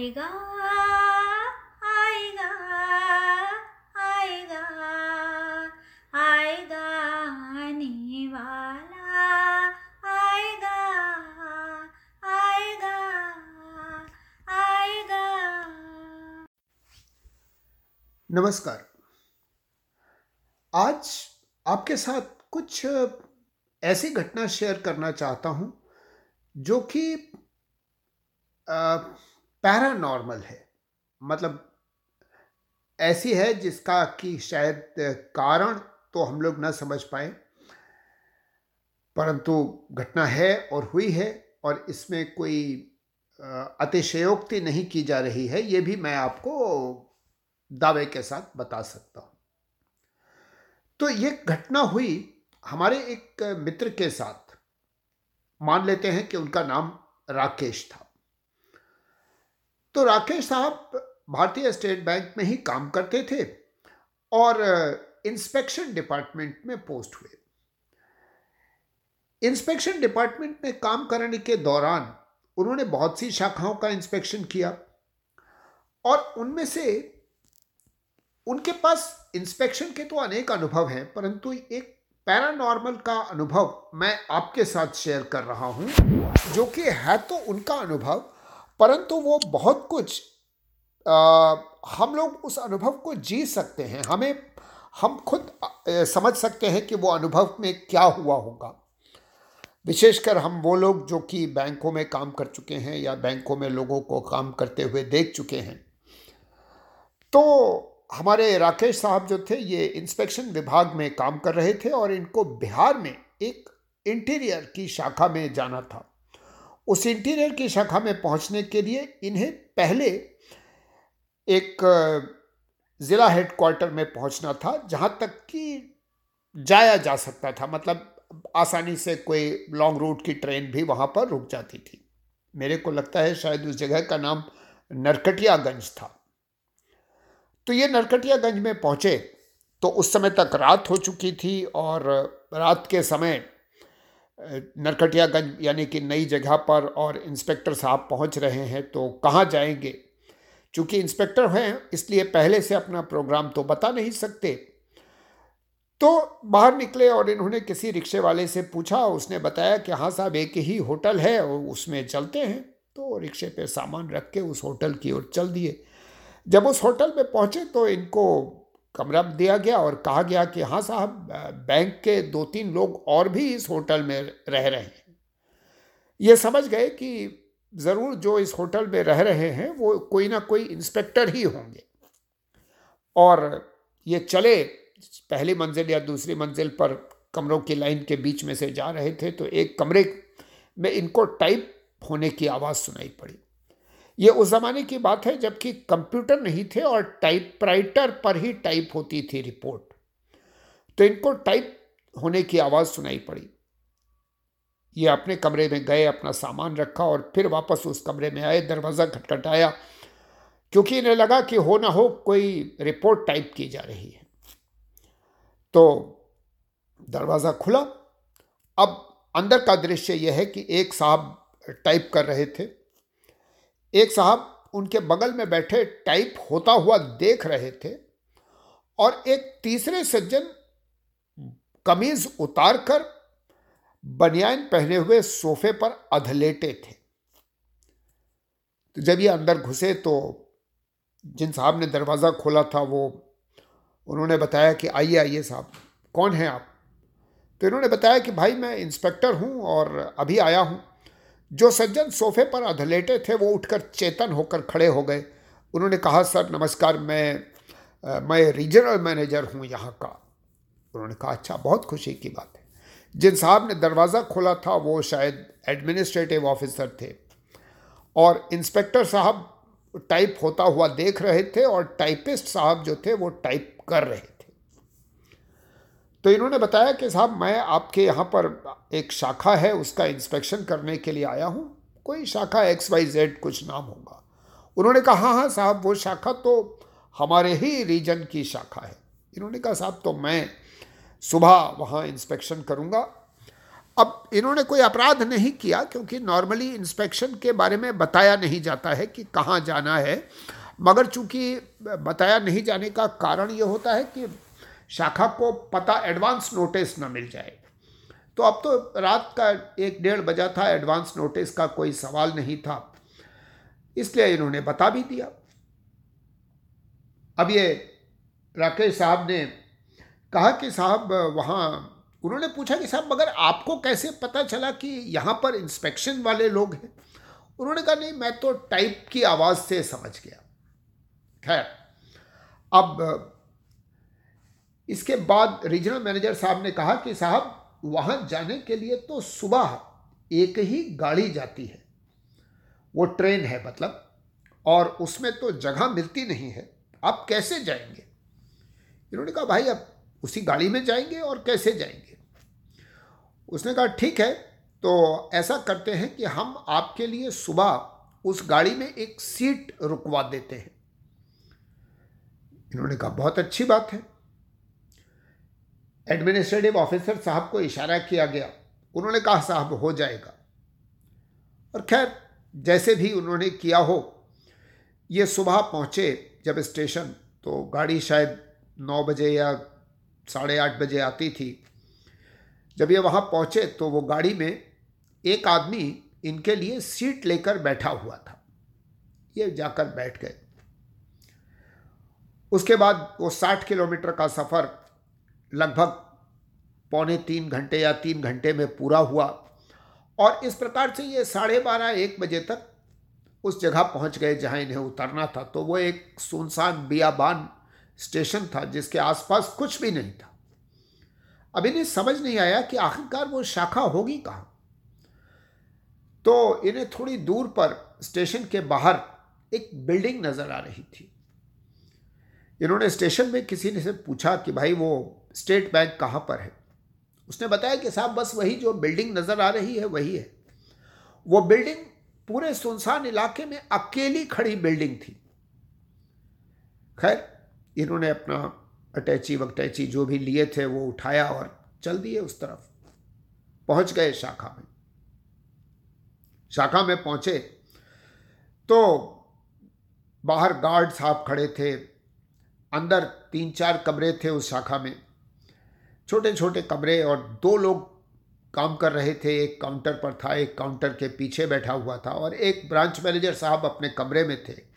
आएगा आएगा आएगा आएगा आने वाला, आएगा आएगा आएगा। नमस्कार। आज आपके साथ कुछ ऐसी घटना शेयर करना चाहता हूँ, जो कि पैरानॉर्मल है। मतलब ऐसी है जिसका कि शायद कारण तो हम लोग ना समझ पाए, परंतु घटना है और हुई है और इसमें कोई अतिशयोक्ति नहीं की जा रही है, ये भी मैं आपको दावे के साथ बता सकता हूँ। तो ये घटना हुई हमारे एक मित्र के साथ। मान लेते हैं कि उनका नाम राकेश था। तो राकेश साहब भारतीय स्टेट बैंक में ही काम करते थे और इंस्पेक्शन डिपार्टमेंट में पोस्ट हुए। इंस्पेक्शन डिपार्टमेंट में काम करने के दौरान उन्होंने बहुत सी शाखाओं का इंस्पेक्शन किया और उनमें से उनके पास इंस्पेक्शन के तो अनेक अनुभव हैं, परंतु एक पैरानॉर्मल का अनुभव मैं आपके साथ शेयर कर रहा हूँ, जो कि है तो उनका अनुभव परंतु वो बहुत कुछ आ, हम लोग उस अनुभव को जी सकते हैं। हमें हम खुद समझ सकते हैं कि वो अनुभव में क्या हुआ होगा। विशेषकर हम वो लोग जो कि बैंकों में काम कर चुके हैं या बैंकों में लोगों को काम करते हुए देख चुके हैं। तो हमारे राकेश साहब जो थे ये इंस्पेक्शन विभाग में काम कर रहे थे और इनको बिहार में एक इंटीरियर की शाखा में जाना था। उस इंटीरियर की शाखा में पहुँचने के लिए इन्हें पहले एक ज़िला हेडक्वार्टर में पहुँचना था, जहाँ तक कि जाया जा सकता था। मतलब आसानी से कोई लॉन्ग रूट की ट्रेन भी वहाँ पर रुक जाती थी। मेरे को लगता है शायद उस जगह का नाम नरकटियागंज था। तो ये नरकटियागंज में पहुँचे तो उस समय तक रात हो चुकी थी और रात के समय नरकटियागंज यानी कि नई जगह पर और इंस्पेक्टर साहब पहुँच रहे हैं तो कहाँ जाएँगे? चूँकि इंस्पेक्टर हैं, इसलिए पहले से अपना प्रोग्राम तो बता नहीं सकते। तो बाहर निकले और इन्होंने किसी रिक्शे वाले से पूछा, उसने बताया कि हाँ साहब, एक ही होटल है और उसमें चलते हैं। तो रिक्शे पे सामान रख के उस होटल की ओर चल दिए। जब उस होटल में पहुँचे तो इनको कमरा दिया गया और कहा गया कि हाँ साहब बैंक के दो तीन लोग और भी इस होटल में रह रहे हैं। ये समझ गए कि ज़रूर जो इस होटल में रह रहे हैं, वो कोई ना कोई इंस्पेक्टर ही होंगे। और ये चले, पहली मंजिल या दूसरी मंजिल पर कमरों की लाइन के बीच में से जा रहे थे तो एक कमरे में इनको टाइप होने की आवाज़ सुनाई पड़ी। ये उस ज़माने की बात है जबकि कंप्यूटर नहीं थे और टाइपराइटर पर ही टाइप होती थी रिपोर्ट। तो इनको टाइप होने की आवाज़ सुनाई पड़ी। ये अपने कमरे में गए, अपना सामान रखा और फिर वापस उस कमरे में आए, दरवाज़ा खटखटाया, क्योंकि इन्हें लगा कि हो ना हो कोई रिपोर्ट टाइप की जा रही है। तो दरवाज़ा खुला। अब अंदर का दृश्य यह है कि एक साहब टाइप कर रहे थे। एक साहब उनके बगल में बैठे टाइप होता हुआ देख रहे थे और एक तीसरे सज्जन कमीज उतारकर बनियान पहने हुए सोफे पर अधलेटे थे। तो जब ये अंदर घुसे तो जिन साहब ने दरवाज़ा खोला था वो उन्होंने बताया कि आइए आइए साहब, कौन है आप? तो इन्होंने बताया कि भाई मैं इंस्पेक्टर हूँ और अभी आया हूँ। जो सज्जन सोफे पर अधलेटे थे वो उठकर चेतन होकर खड़े हो गए। उन्होंने कहा सर नमस्कार मैं आ, मैं रीजनल मैनेजर हूँ यहाँ का। उन्होंने कहा अच्छा बहुत खुशी की बात है। जिन साहब ने दरवाज़ा खोला था वो शायद एडमिनिस्ट्रेटिव ऑफिसर थे। और इंस्पेक्टर साहब टाइप होता हुआ देख रहे थे और टाइपिस्ट साहब जो थे वो टाइप कर रहे थे। तो इन्होंने बताया कि साहब, मैं आपके यहाँ पर एक शाखा है, उसका इंस्पेक्शन करने के लिए आया हूँ। कोई शाखा एक्स वाई जेड कुछ नाम होगा। उन्होंने कहा हाँ हाँ साहब, वो शाखा तो हमारे ही रीजन की शाखा है। इन्होंने कहा, साहब तो मैं सुबह वहाँ इंस्पेक्शन करूँगा। अब इन्होंने कोई अपराध नहीं किया, क्योंकि नॉर्मली इंस्पेक्शन के बारे में बताया नहीं जाता है कि कहाँ जाना है। मगर चूँकि बताया नहीं जाने का कारण ये होता है कि शाखा को पता एडवांस नोटिस ना मिल जाए। तो अब तो रात का एक डेढ़ बजा था एडवांस नोटिस का कोई सवाल नहीं था। इसलिए इन्होंने बता भी दिया। अब ये राकेश साहब ने कहा कि साहब, वहाँ उन्होंने पूछा कि साहब, मगर आपको कैसे पता चला कि यहाँ पर इंस्पेक्शन वाले लोग हैं? उन्होंने कहा, नहीं, मैं तो टाइप की आवाज़ से समझ गया। खैर, अब इसके बाद रीजनल मैनेजर साहब ने कहा कि साहब, वहाँ जाने के लिए तो सुबह एक ही गाड़ी जाती है। वो ट्रेन है मतलब और उसमें तो जगह मिलती नहीं है। आप कैसे जाएँगे? इन्होंने कहा, भाई अब उसी गाड़ी में जाएँगे और कैसे जाएँगे? उसने कहा, ठीक है तो ऐसा करते हैं कि हम आपके लिए सुबह उस गाड़ी में एक सीट रुकवा देते हैं। इन्होंने कहा, बहुत अच्छी बात है। एडमिनिस्ट्रेटिव ऑफिसर साहब को इशारा किया गया। उन्होंने कहा, साहब, हो जाएगा। और खैर, जैसे भी उन्होंने किया हो, ये सुबह पहुँचे जब स्टेशन तो गाड़ी शायद नौ बजे या साढ़े आठ बजे आती थी। जब ये वहाँ पहुँचे तो वो गाड़ी में एक आदमी इनके लिए सीट लेकर बैठा हुआ था। ये जाकर बैठ गए। उसके बाद वो साठ किलोमीटर का सफ़र लगभग पौने तीन घंटे या तीन घंटे में पूरा हुआ। और इस प्रकार से ये साढ़े बारह, एक बजे तक उस जगह पहुँच गए जहाँ इन्हें उतरना था। तो वो एक सुनसान बियाबान स्टेशन था, जिसके आसपास कुछ भी नहीं था। अब इन्हें समझ नहीं आया कि आखिरकार वो शाखा होगी कहाँ। तो इन्हें थोड़ी दूर पर स्टेशन के बाहर एक बिल्डिंग नज़र आ रही थी। इन्होंने स्टेशन में किसी ने से पूछा कि भाई वो स्टेट बैंक कहाँ पर है? उसने बताया कि साहब, बस वही जो बिल्डिंग नज़र आ रही है, वही है। वो बिल्डिंग पूरे सुनसान इलाके में अकेली खड़ी बिल्डिंग थी। खैर, इन्होंने अपना अटैची वकटैची जो भी लिए थे, वो उठाया और चल दिए उस तरफ़। पहुँच गए शाखा में। शाखा में पहुँचे तो बाहर गार्ड साहब खड़े थे। अंदर तीन चार कमरे थे उस शाखा में। छोटे छोटे कमरे और दो लोग काम कर रहे थे। एक काउंटर पर था, एक काउंटर के पीछे बैठा हुआ था और एक ब्रांच मैनेजर साहब अपने कमरे में थे।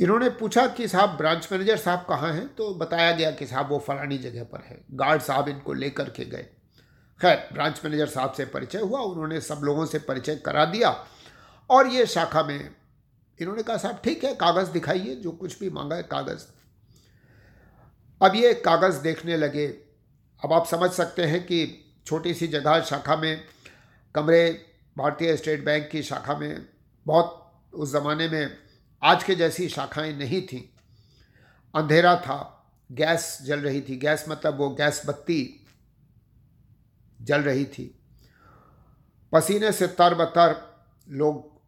इन्होंने पूछा कि साहब, ब्रांच मैनेजर साहब कहाँ हैं? तो बताया गया कि साहब, वो फलानी जगह पर है। गार्ड साहब इनको लेकर के गए। खैर, ब्रांच मैनेजर साहब से परिचय हुआ, उन्होंने सब लोगों से परिचय करा दिया और ये शाखा में इन्होंने कहा, साहब, ठीक है, कागज़ दिखाइए, जो कुछ भी मांगा है, कागज़ अब ये कागज़ देखने लगे। अब आप समझ सकते हैं कि छोटी सी जगह शाखा में, कमरे भारतीय स्टेट बैंक की शाखा में, बहुत उस ज़माने में आज के जैसी शाखाएँ नहीं थीं। अंधेरा था, गैस जल रही थी। गैस मतलब वो गैस बत्ती जल रही थी। पसीने से तर बतर लोग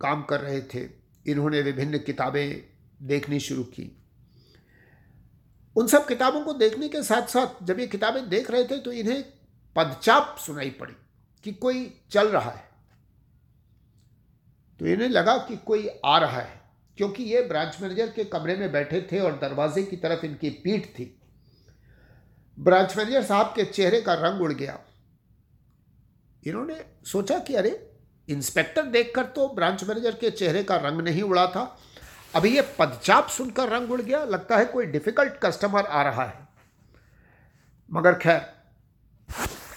काम कर रहे थे। इन्होंने विभिन्न किताबें देखनी शुरू की। उन सब किताबों को देखने के साथ साथ जब ये किताबें देख रहे थे तो इन्हें पदचाप सुनाई पड़ी कि कोई चल रहा है। तो इन्हें लगा कि कोई आ रहा है, क्योंकि ये ब्रांच मैनेजर के कमरे में बैठे थे और दरवाजे की तरफ़ इनकी पीठ थी। ब्रांच मैनेजर साहब के चेहरे का रंग उड़ गया। इन्होंने सोचा कि अरे, इंस्पेक्टर देखकर तो ब्रांच मैनेजर के चेहरे का रंग नहीं उड़ा था। अभी ये पदचाप सुनकर रंग उड़ गया, लगता है कोई डिफ़िकल्ट कस्टमर आ रहा है। मगर खैर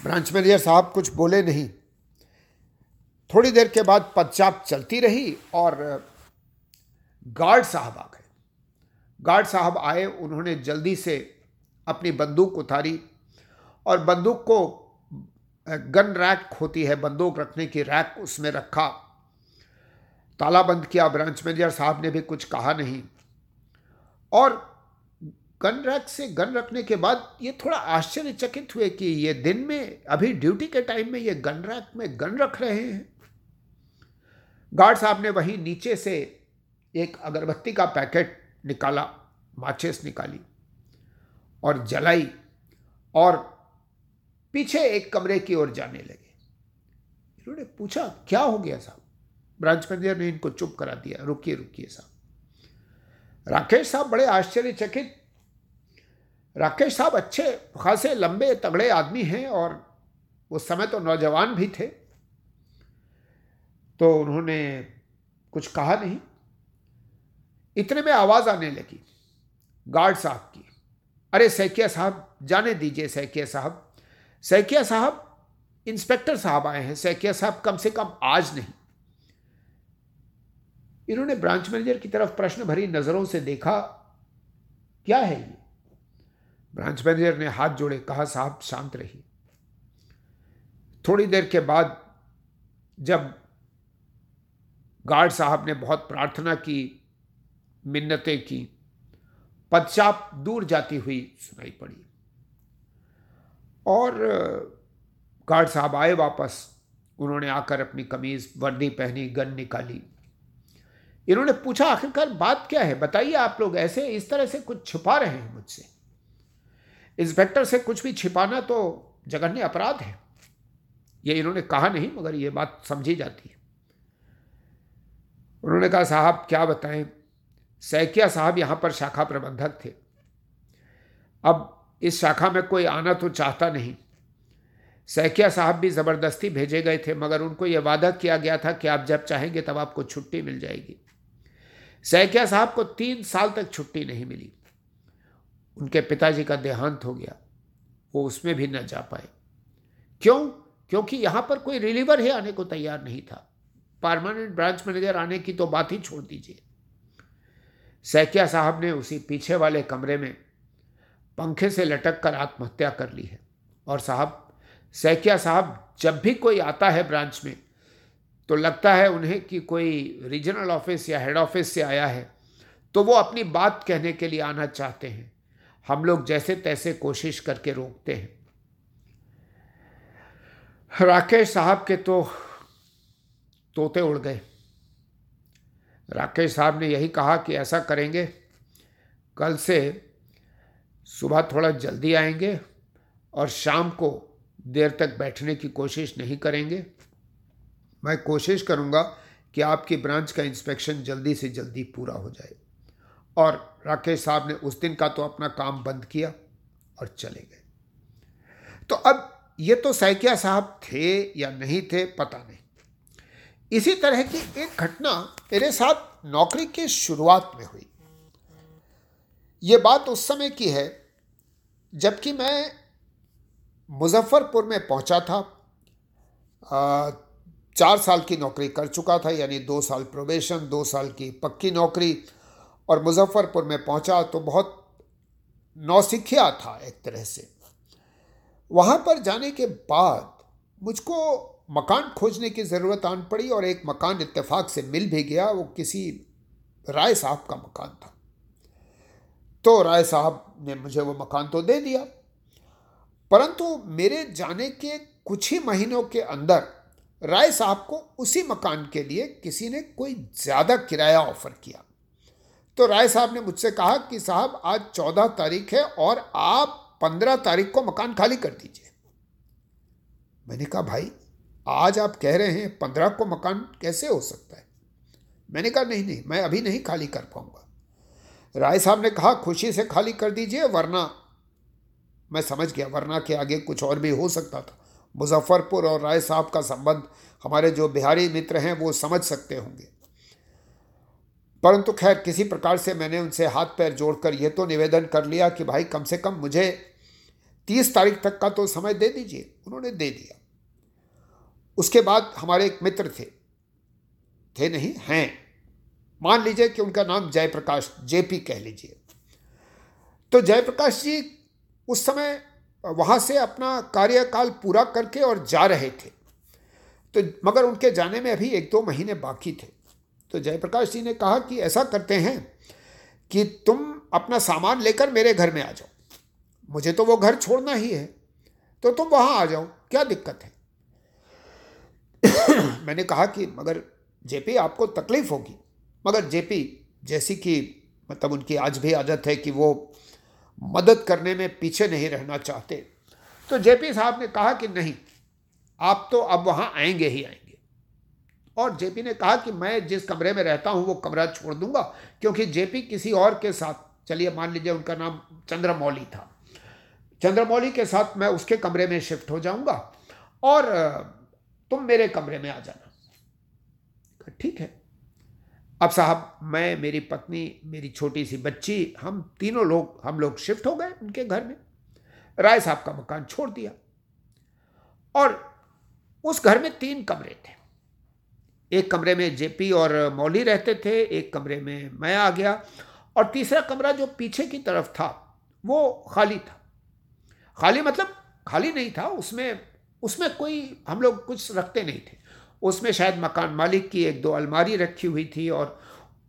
ब्रांच मैनेजर साहब कुछ बोले नहीं। थोड़ी देर के बाद पदचाप चलती रही और गार्ड साहब आ गए। गार्ड साहब आए, उन्होंने जल्दी से अपनी बंदूक उतारी और बंदूक को गन रैक होती है, बंदूक रखने की रैक उसमें रखा। ताला बंद किया ब्रांच मैनेजर साहब ने भी कुछ कहा नहीं। और गन रैक से गन रखने के बाद ये थोड़ा आश्चर्यचकित हुए कि ये दिन में, अभी ड्यूटी के टाइम में ये गन रैक में गन रख रहे हैं। गार्ड साहब ने वहीं नीचे से एक अगरबत्ती का पैकेट निकाला, माचिस निकाली और जलाई और पीछे एक कमरे की ओर जाने लगे। इन्होंने पूछा, क्या हो गया साहब? ब्रांच मैनेजर ने इनको चुप करा दिया। रुकिए रुकिए साहब। राकेश साहब बड़े आश्चर्यचकित। राकेश साहब अच्छे, खासे, लंबे, तगड़े आदमी हैं और उस समय तो नौजवान भी थे। तो उन्होंने कुछ कहा नहीं। इतने में आवाज़ आने लगी, गार्ड साहब की। अरे, सैकिया साहब, जाने दीजिए सैकिया साहब। सैकिया साहब, इंस्पेक्टर साहब आए हैं। सैकिया साहब कम से कम आज नहीं। इन्होंने ब्रांच मैनेजर की तरफ़ प्रश्न भरी नज़रों से देखा, क्या है ये? ब्रांच मैनेजर ने हाथ जोड़े, कहा, साहब, शांत रहिए। थोड़ी देर के बाद जब गार्ड साहब ने बहुत प्रार्थना की, मिन्नतें की पदचाप दूर जाती हुई सुनाई पड़ी। और, गार्ड साहब आए वापस। उन्होंने आकर अपनी कमीज, वर्दी पहनी, गन निकाली। इन्होंने पूछा, आखिरकार बात क्या है? बताइए आप लोग, ऐसे इस तरह से कुछ छुपा रहे हैं मुझसे। इंस्पेक्टर से कुछ भी छिपाना तो जघन्य अपराध है। ये इन्होंने कहा नहीं, मगर ये बात समझी जाती है। उन्होंने कहा, साहब, क्या बताएँ? सैकिया साहब यहाँ पर शाखा प्रबंधक थे। अब इस शाखा में कोई आना तो चाहता नहीं। सैकिया साहब भी ज़बरदस्ती भेजे गए थे, मगर उनको यह वादा किया गया था कि आप जब चाहेंगे तब आपको छुट्टी मिल जाएगी। सैकिया साहब को तीन साल तक छुट्टी नहीं मिली। उनके पिताजी का देहांत हो गया। वो उसमें भी न जा पाए। क्यों? क्योंकि यहाँ पर कोई रिलीवर ही आने को तैयार नहीं था। परमानेंट ब्रांच मैनेजर आने की तो बात ही छोड़ दीजिए। सैकिया साहब ने उसी पीछे वाले कमरे में पंखे से लटक कर आत्महत्या कर ली है। और साहब सैकिया साहब जब भी कोई आता है ब्रांच में तो लगता है उन्हें कि कोई रीजनल ऑफ़िस या हेड ऑफ़िस से आया है। तो वो अपनी बात कहने के लिए आना चाहते हैं। हम लोग जैसे तैसे कोशिश करके रोकते हैं। राकेश साहब के तो तोते उड़ गए। राकेश साहब ने यही कहा कि ऐसा करेंगे, कल से सुबह थोड़ा जल्दी आएँगे और शाम को देर तक बैठने की कोशिश नहीं करेंगे। मैं कोशिश करूँगा कि आपकी ब्रांच का इंस्पेक्शन जल्दी से जल्दी पूरा हो जाए। और राकेश साहब ने उस दिन का तो अपना काम बंद किया और चले गए। तो अब ये तो सैकिया साहब थे या नहीं थे, पता नहीं। इसी तरह की एक घटना मेरे साथ नौकरी के शुरुआत में हुई। ये बात उस समय की है, जबकि मैं मुजफ्फरपुर में पहुँचा था। चार साल की नौकरी कर चुका था, यानी दो साल प्रोबेशन दो साल की पक्की नौकरी। और मुजफ्फरपुर में पहुँचा तो बहुत नौसिखिया था एक तरह से। वहाँ पर जाने के बाद मुझको मकान खोजने की ज़रूरत आन पड़ी और एक मकान इत्तेफाक से मिल भी गया, वो किसी राय साहब का मकान था। तो राय साहब ने मुझे वो मकान तो दे दिया। परंतु मेरे जाने के कुछ ही महीनों के अंदर राय साहब को उसी मकान के लिए किसी ने कोई ज़्यादा किराया ऑफ़र किया। तो राय साहब ने मुझसे कहा कि साहब, आज चौदह तारीख है और आप पंद्रह तारीख को मकान खाली कर दीजिए। मैंने कहा, भाई, आज आप कह रहे हैं पंद्रह को मकान कैसे हो सकता है? मैंने कहा, नहीं नहीं, मैं अभी नहीं खाली कर पाऊँगा। राय साहब ने कहा, खुशी से खाली कर दीजिए, वरना मैं समझ गया, वरना के आगे कुछ और भी हो सकता था। मुजफ्फरपुर और राय साहब का संबंध हमारे जो बिहारी मित्र हैं, वो समझ सकते होंगे। परंतु खैर, किसी प्रकार से मैंने उनसे हाथ पैर जोड़कर यह तो निवेदन कर लिया कि भाई, कम से कम मुझे तीस तारीख तक का तो समय दे दीजिए। उन्होंने दे दिया। उसके बाद हमारे एक मित्र थे। थे नहीं, हैं। मान लीजिए कि उनका नाम जयप्रकाश, जेपी कह लीजिए। तो जयप्रकाश जी, उस समय वहाँ से अपना कार्यकाल पूरा करके और जा रहे थे। तो मगर उनके जाने में अभी एक दो महीने बाकी थे। तो जयप्रकाश जी ने कहा कि ऐसा करते हैं कि तुम अपना सामान लेकर मेरे घर में आ जाओ। मुझे तो वो घर छोड़ना ही है। तो तुम वहाँ आ जाओ, क्या दिक्कत है? मैंने कहा कि मगर जेपी, आपको तकलीफ़ होगी। मगर जेपी, जैसी कि मतलब उनकी आज भी आदत है कि वो मदद करने में पीछे नहीं रहना चाहते। तो जेपी साहब ने कहा कि नहीं, आप तो अब वहाँ आएँगे ही आएँगे। और जेपी ने कहा कि मैं जिस कमरे में रहता हूँ वो कमरा छोड़ दूँगा, क्योंकि जेपी किसी और के साथ, चलिए मान लीजिए उनका नाम चंद्रमौली था। चंद्रमौली के साथ मैं उसके कमरे में शिफ्ट हो जाऊँगा और तुम मेरे कमरे में आ जाना। ठीक है। अब साहब, मैं, मेरी पत्नी, मेरी छोटी सी बच्ची, हम तीनों लोग, हम लोग शिफ्ट हो गए उनके घर में। राय साहब का मकान छोड़ दिया। और उस घर में तीन कमरे थे। एक कमरे में जेपी और मौली रहते थे, एक कमरे में मैं आ गया और तीसरा कमरा जो पीछे की तरफ़ था, वो खाली था। खाली मतलब खाली नहीं था, उसमें उसमें कोई हम लोग कुछ रखते नहीं थे। उसमें शायद मकान मालिक की एक दो अलमारी रखी हुई थी और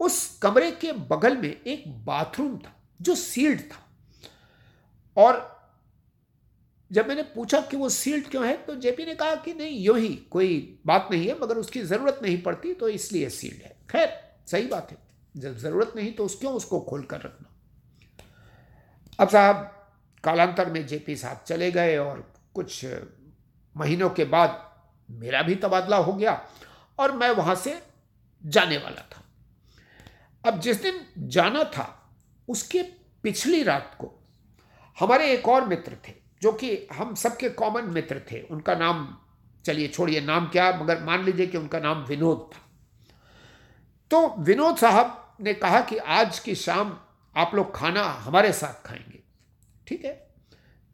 उस कमरे के बगल में एक बाथरूम था, जो सील्ड था। और जब मैंने पूछा कि वो सील्ड क्यों है तो जेपी ने कहा कि नहीं, यूँ ही, कोई बात नहीं है, मगर उसकी ज़रूरत नहीं पड़ती तो इसलिए सील्ड है। खैर, सही बात है, जब ज़रूरत नहीं तो उस क्यों उसको खोल कर रखना? अब साहब, कालांतर में जेपी साहब चले गए और कुछ महीनों के बाद मेरा भी तबादला हो गया और मैं वहाँ से जाने वाला था। अब जिस दिन जाना था, उसके पिछली रात को हमारे एक और मित्र थे, जो कि हम सबके कॉमन मित्र थे। उनका नाम, चलिए छोड़िए नाम क्या, मगर मान लीजिए कि उनका नाम विनोद था। तो विनोद साहब ने कहा कि आज की शाम आप लोग खाना हमारे साथ खाएँगे। ठीक है?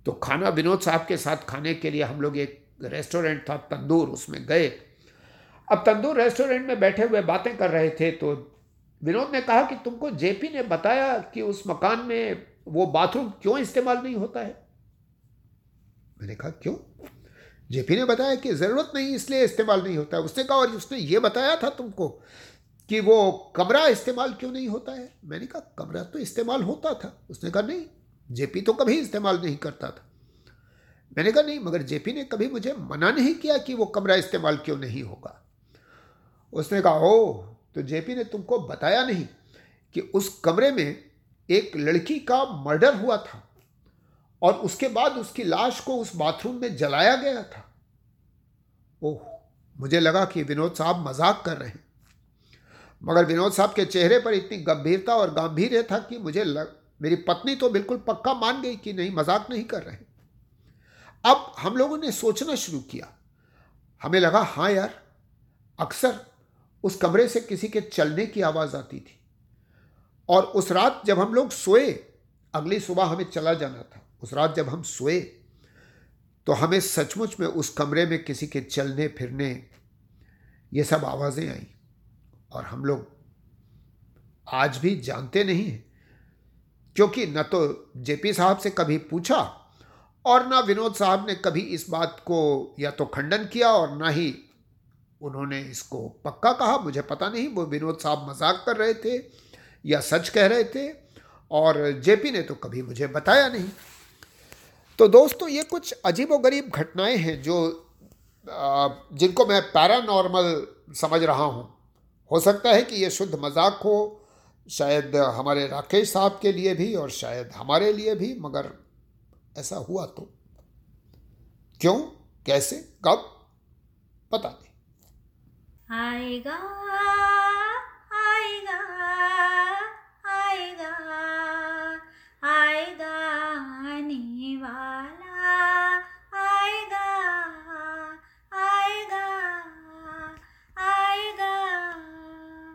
तो खाना विनोद साहब के साथ खाने के लिए हम लोग एक रेस्टोरेंट था, तंदूर उसमें गए। अब तंदूर रेस्टोरेंट में बैठे हुए बातें कर रहे थे तो विनोद ने कहा कि तुमको जेपी ने बताया कि उस मकान में वो बाथरूम क्यों इस्तेमाल नहीं होता है? मैंने कहा, क्यों? जेपी ने बताया कि ज़रूरत नहीं, इसलिए इस्तेमाल नहीं होता है। उसने कहा, और उसने ये बताया था तुमको कि वो कमरा इस्तेमाल क्यों नहीं होता है? मैंने कहा, कमरा तो इस्तेमाल होता था। उसने कहा, नहीं, जेपी तो कभी इस्तेमाल नहीं करता था। मैंने कहा नहीं मगर जेपी ने कभी मुझे मना नहीं किया कि वो कमरा इस्तेमाल क्यों नहीं होगा? उसने कहा ओ तो जेपी ने तुमको बताया नहीं कि उस कमरे में एक लड़की का मर्डर हुआ था और उसके बाद उसकी लाश को उस बाथरूम में जलाया गया था? ओह मुझे लगा कि विनोद साहब मज़ाक कर रहे हैं। मगर विनोद साहब के चेहरे पर इतनी गंभीरता और गांधीर्य था कि मुझे लग, मेरी पत्नी तो बिल्कुल पक्का मान गई कि नहीं मज़ाक नहीं कर रहे अब हम लोगों ने सोचना शुरू किया। हमें लगा हाँ यार, अक्सर उस कमरे से किसी के चलने की आवाज़ आती थी। और उस रात जब हम लोग सोए, अगली सुबह हमें चला जाना था। उस रात जब हम सोए तो हमें सचमुच में उस कमरे में किसी के चलने, फिरने, ये सब आवाज़ें आई। और हम लोग आज भी जानते नहीं हैं, क्योंकि न तो जेपी साहब से कभी पूछा और ना विनोद साहब ने कभी इस बात को या तो खंडन किया और ना ही उन्होंने इसको पक्का कहा, मुझे पता नहीं, वो विनोद साहब मज़ाक कर रहे थे या सच कह रहे थे और जेपी ने तो कभी मुझे बताया नहीं। तो दोस्तों, ये कुछ अजीब व गरीब घटनाएँ हैं जो जिनको मैं पैरानॉर्मल समझ रहा हूँ। हो सकता है कि ये शुद्ध मज़ाक हो, शायद हमारे राकेश साहब के लिए भी और शायद हमारे लिए भी, मगर ऐसा हुआ तो? क्यों? कैसे? कब? पता नहीं। आएगा आएगा आएगा आएगा आने वाला।